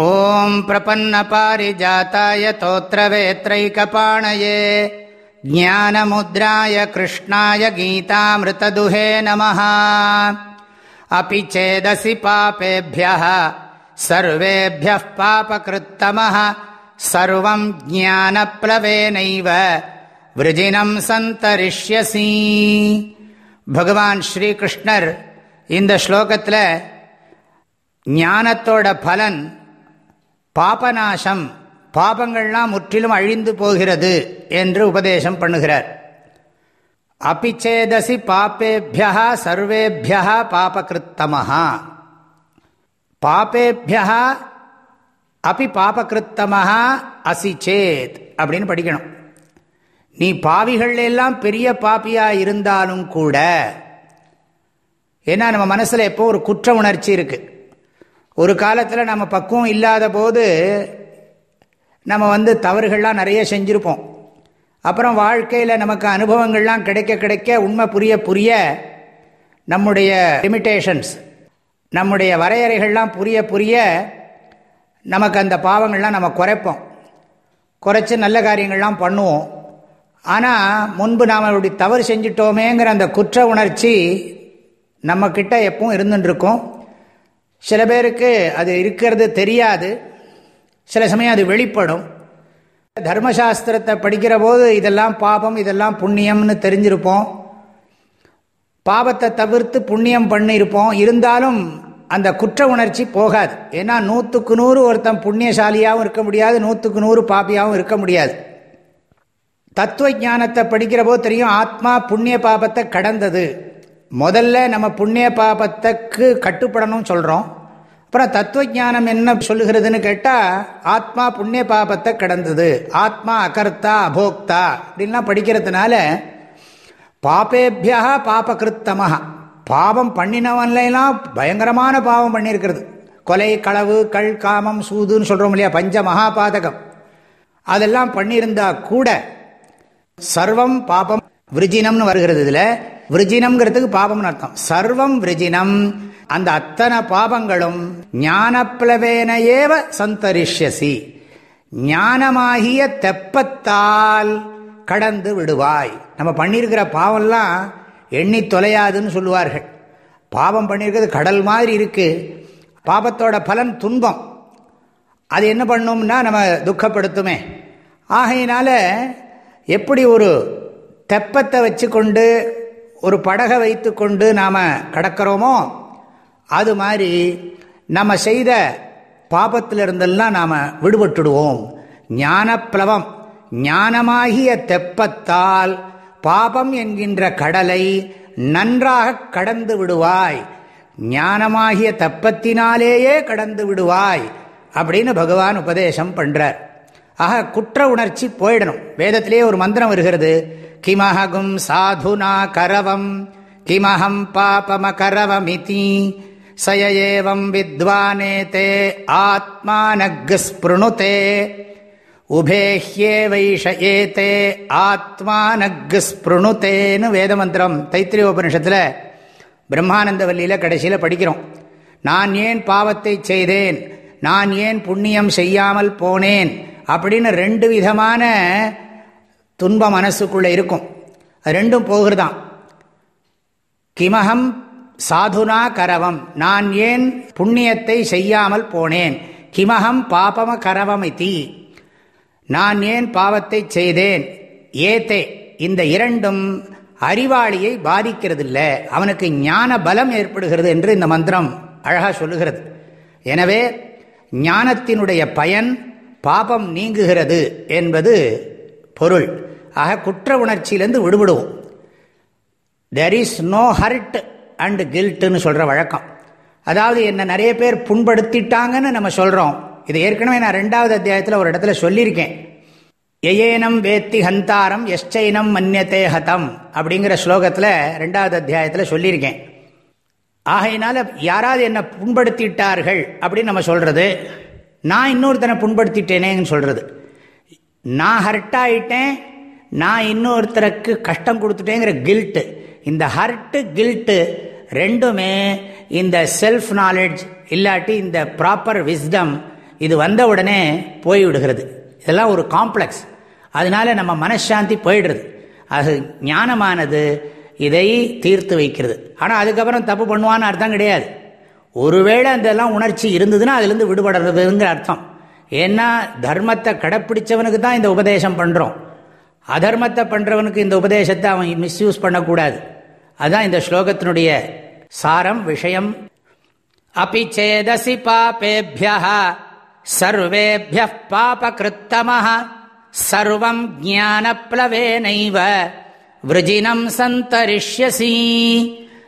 ॐ प्रपन्नपारिजाताय तोत्रवेत्रैकपाणये ज्ञानमुद्राय कृष्णाय गीतामृतदुहे नमः अपि चेदसि पापेभ्यः सर्वेभ्यः पापकृत्तमः सर्वम् ज्ञानप्लवेनैव விரஜினம் சந்தரிஷ்யசி பகவான் ஸ்ரீகிருஷ்ணர் இந்த ஸ்லோகத்தில் ஞானத்தோட பலன் பாபநாசம். பாபங்கள்லாம் முற்றிலும் அழிந்து போகிறது என்று உபதேசம் பண்ணுகிறார். அபிச்சேதசி பாப்பேபியா சர்வேபியா பாபகிருத்தமஹா. பாப்பேபியா அபி பாபகிருத்தமஹா அசி சேத் அப்படின்னு படிக்கணும். நீ பாவிகள் எல்லாம் பெரிய பாப்பியாக இருந்தாலும் கூட ஏன்னா நம்ம மனசில் எப்போ ஒரு குற்ற உணர்ச்சி இருக்குது ஒரு காலத்தில் நம்ம பக்குவம் இல்லாத போது நம்ம வந்து தவறுகள்லாம் நிறைய செஞ்சுருப்போம். அப்புறம் வாழ்க்கையில் நமக்கு அனுபவங்கள்லாம் கிடைக்க கிடைக்க உண்மை புரிய புரிய நம்முடைய லிமிட்டேஷன்ஸ் நம்முடைய வரையறைகள்லாம் புரிய புரிய நமக்கு அந்த பாவங்கள்லாம் நம்ம குறைப்போம். குறைச்சி நல்ல காரியங்கள்லாம் பண்ணுவோம். ஆனால் முன்பு நாம் அப்படி தவறு செஞ்சிட்டோமேங்கிற அந்த குற்ற உணர்ச்சி நம்மக்கிட்ட எப்பவும் இருந்துட்டுருக்கோம் சில பேருக்கு அது இருக்கிறது தெரியாது. சில சமயம் அது வெளிப்படும். தர்மசாஸ்திரத்தை படிக்கிற போது இதெல்லாம் பாபம் இதெல்லாம் புண்ணியம்னு தெரிஞ்சிருப்போம். பாபத்தை தவிர்த்து புண்ணியம் பண்ணியிருப்போம் இருந்தாலும் அந்த குற்ற உணர்ச்சி போகாது. ஏன்னா நூற்றுக்கு நூறு ஒருத்தன் புண்ணியசாலியாகவும் இருக்க முடியாது நூற்றுக்கு நூறு பாப்பியாகவும் இருக்க முடியாது. தத்துவ ஞானத்தை படிக்கிற போது தெரியும் ஆத்மா புண்ணிய பாபத்தை கடந்தது. முதல்ல நம்ம புண்ணிய பாபத்துக்கு கட்டுப்படணும்னு சொல்கிறோம் அப்புறம் தத்துவ ஜானம் என்ன சொல்லுகிறதுன்னு கேட்டால் ஆத்மா புண்ணிய பாபத்தை கடந்தது. ஆத்மா அகர்த்தா அபோக்தா அப்படின்லாம் படிக்கிறதுனால பாப்பேபியா பாபகிருத்தமாக பாவம் பண்ணினவன்லாம் பயங்கரமான பாவம் பண்ணியிருக்கிறது. கொலை களவு கள் காமம் சூதுன்னு சொல்கிறோம் இல்லையா பஞ்ச மகாபாதகம் அதெல்லாம் பண்ணியிருந்தா கூட சர்வம் பாபம் விருஜினம்னு வருகிறது இதில். விரஜினம்ங்கிறதுக்கு பாபம்னு அர்த்தம். சர்வம் விரஜினம். அந்த அத்தனை பாபங்களும் ஞானப்பிளவேன ஏவ சந்தரிஷ்யசி. ஞானமாகிய தெப்பத்தால் கடந்து விடுவாய். நம்ம பண்ணியிருக்கிற பாவம்லாம் எண்ணி தொலையாதுன்னு சொல்லுவார்கள். பாவம் பண்ணியிருக்கிறது கடல் மாதிரி இருக்குது பாபத்தோட பலன் துன்பம். அது என்ன பண்ணும்னா நம்ம துக்கப்படுத்துமே. ஆகையினால எப்படி ஒரு தெப்பத்தை வச்சு கொண்டு ஒரு படகை வைத்து கொண்டு நாம் கடக்கிறோமோ? அது மாதிரி நம்ம செய்த பாபத்திலிருந்தெல்லாம் நாம் விடுபட்டுடுவோம். ஞானப்பிளவம் ஞானமாகிய தெப்பத்தால் பாபம் என்கின்ற கடலை நன்றாக கடந்து விடுவாய். ஞானமாகிய தப்பத்தினாலேயே கடந்து விடுவாய் அப்படின்னு பகவான் உபதேசம் பண்ணுறார் ஆக குற்ற உணர்ச்சி போயிடணும். வேதத்திலேயே ஒரு மந்திரம் வருகிறது. கிமஹகும் சாதுனா கரவம் கிமஹம் பாபமகரவமிதி சயஏவம் வித்வானேதே ஆத்மானக்ஸ்பிருணுதே உபேஹ்யே வைஷயே தே ஆத்மானக்ஸ்பிருணுதேன்னு வேதமந்திரம் தைத்திரிய உபனிஷத்தில் பிரம்மானந்தவல்லியில் கடைசியில் படிக்கிறோம். நான் ஏன் பாவத்தை செய்தேன்? நான் ஏன் புண்ணியம் செய்யாமல் போனேன்? அப்படின்னு ரெண்டு விதமான துன்பம் மனசுக்குள்ளே இருக்கும். அது ரெண்டும் போகிறதான் கிமகம் சாதுனா கரவம். நான் ஏன் புண்ணியத்தை செய்யாமல் போனேன்? கிமகம் பாபம கரவம் நான் ஏன் பாவத்தை செய்தேன்? ஏத்தே இந்த இரண்டும் அறிவாளியை பாதிக்கிறதில்ல. அவனுக்கு ஞான பலம் ஏற்படுகிறது என்று இந்த மந்திரம் அழகாக சொல்லுகிறது. எனவே ஞானத்தினுடைய பயன் பாபம் நீங்குகிறது என்பது பொருள். ஆக குற்ற உணர்ச்சியிலேருந்து விடுபடுவோம். There is no hurt and கில்ட்டுன்னு சொல்கிற வழக்கம். அதாவது என்ன நிறைய பேர் புண்படுத்திட்டாங்கன்னு நம்ம சொல்கிறோம் இது ஏற்கனவே நான் ரெண்டாவது அத்தியாயத்தில் ஒரு இடத்துல சொல்லியிருக்கேன். எயேனம் வேத்தி ஹந்தாரம் எஸ்டைனம் மன்னியத்தே ஹதம் அப்படிங்கிற ஸ்லோகத்தில் ரெண்டாவது அத்தியாயத்தில் சொல்லியிருக்கேன். ஆகையினால யாராவது என்னை புண்படுத்திட்டார்கள் அப்படின்னு நம்ம சொல்கிறது நான் இன்னொருத்தனை புண்படுத்திட்டேனேன்னு சொல்கிறது நான் ஹர்ட் ஆகிட்டேன் நான் இன்னொருத்தருக்கு கஷ்டம் கொடுத்துட்டேங்கிற கில்ட்டு இந்த ஹர்ட்டு கில்ட்டு ரெண்டுமே இந்த செல்ஃப் நாலெட்ஜ் இல்லாட்டி இந்த ப்ராப்பர் விஸ்டம் இது வந்த உடனே போய்விடுகிறது இதெல்லாம் ஒரு காம்ப்ளெக்ஸ் அதனால நம்ம மனசாந்தி போயிடுறது. அது ஞானமானது இதை தீர்த்து வைக்கிறது. ஆனால் அதுக்கப்புறம் தப்பு பண்ணுவான்னு அர்த்தம் கிடையாது. ஒருவேளை அதெல்லாம் உணர்ச்சி இருந்ததுன்னா அதுலேருந்து விடுபடுறதுங்கிற அர்த்தம். ஏன்னா தர்மத்தை கடைப்பிடிச்சவனுக்கு தான் இந்த உபதேசம் பண்ணுறோம் அதர்மத்தை பண்ணுறவனுக்கு இந்த உபதேசத்தை அவன் மிஸ்யூஸ் பண்ணக்கூடாது. அதுதான் இந்த ஸ்லோகத்தினுடைய சாரம் விஷயம். அப்பி சேதசி பாபேபிய சர்வேபிய பாபகிருத்தம சர்வம் ஜான ஜானப்ளவேனைவ விரஜினம் சந்தரிஷ்யசி.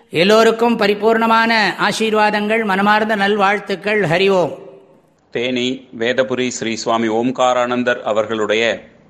எல்லோருக்கும் பரிபூர்ணமான ஆசீர்வாதங்கள் மனமார்ந்த நல்வாழ்த்துக்கள் ஹரிவோம் தேனி வேதபுரி ஸ்ரீ சுவாமி ஓம்காரானந்தர் அவர்களுடைய